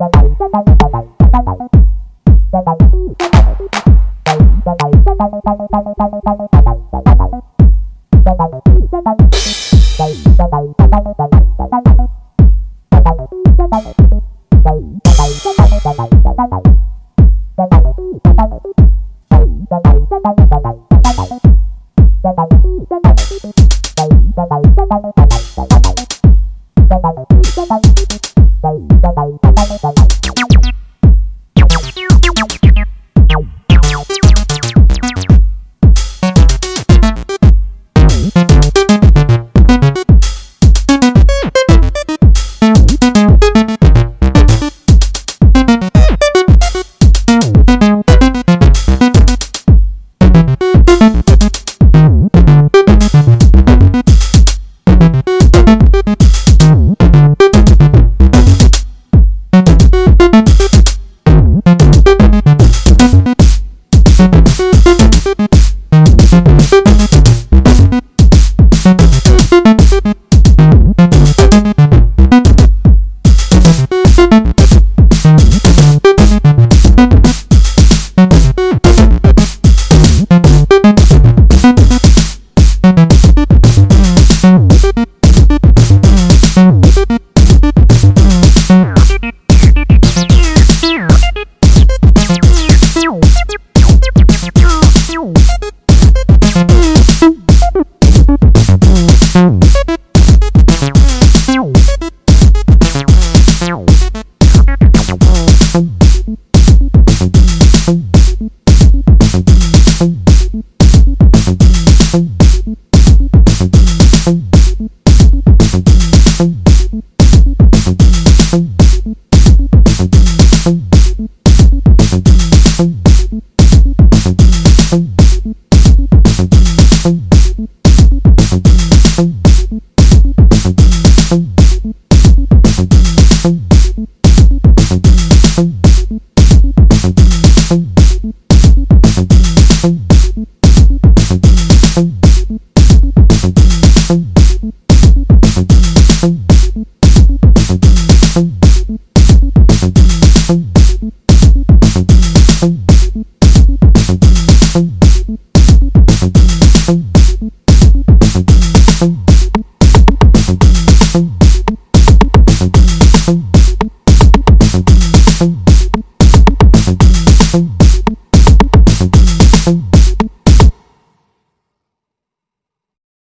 Bye.